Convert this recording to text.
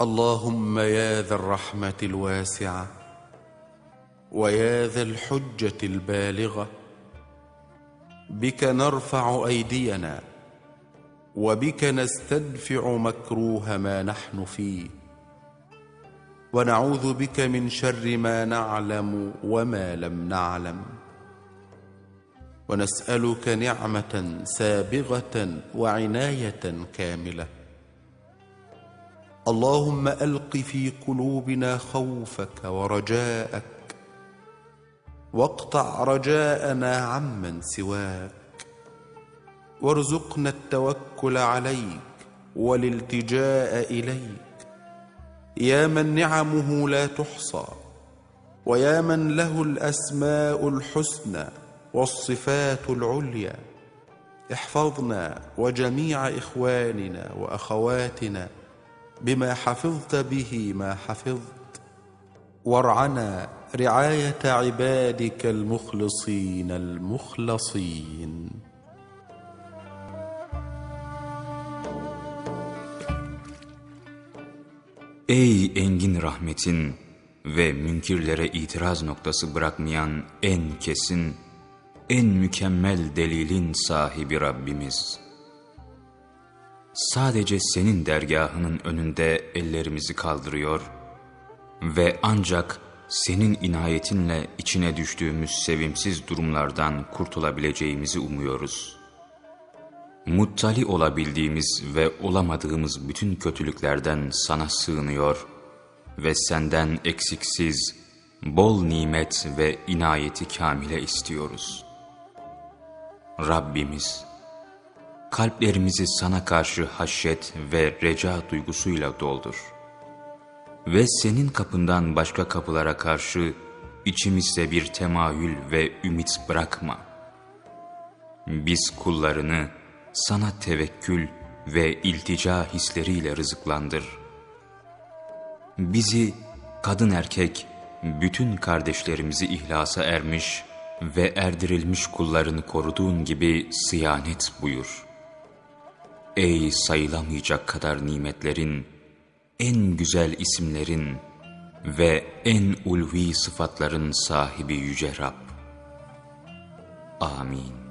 اللهم يا ذا الرحمة الواسعة ويا ذا الحجة البالغة بك نرفع أيدينا وبك نستدفع مكروه ما نحن فيه ونعوذ بك من شر ما نعلم وما لم نعلم ونسألك نعمة سابغة وعناية كاملة اللهم ألق في قلوبنا خوفك ورجاءك واقطع رجاءنا عمن سواك وارزقنا التوكل عليك والالتجاء إليك يا من نعمه لا تحصى ويا من له الأسماء الحسنى والصفات العليا احفظنا وجميع إخواننا وأخواتنا بما حفظت به ما حفظت وارعنا رعايه عبادك المخلصين المخلصين Ey engin rahmetin ve münkirlere itiraz noktası bırakmayan en kesin, en mükemmel delilin sahibi Rabbimiz. Sadece senin dergahının önünde ellerimizi kaldırıyor ve ancak senin inayetinle içine düştüğümüz sevimsiz durumlardan kurtulabileceğimizi umuyoruz.'' muttali olabildiğimiz ve olamadığımız bütün kötülüklerden sana sığınıyor ve senden eksiksiz, bol nimet ve inayeti kamile istiyoruz. Rabbimiz, kalplerimizi sana karşı haşyet ve reca duygusuyla doldur. Ve senin kapından başka kapılara karşı içimizde bir temayül ve ümit bırakma. Biz kullarını, sana tevekkül ve iltica hisleriyle rızıklandır. Bizi kadın erkek bütün kardeşlerimizi ihlasa ermiş ve erdirilmiş kullarını koruduğun gibi sıyanet buyur. Ey sayılamayacak kadar nimetlerin, en güzel isimlerin ve en ulvi sıfatların sahibi Yüce Rab. Amin.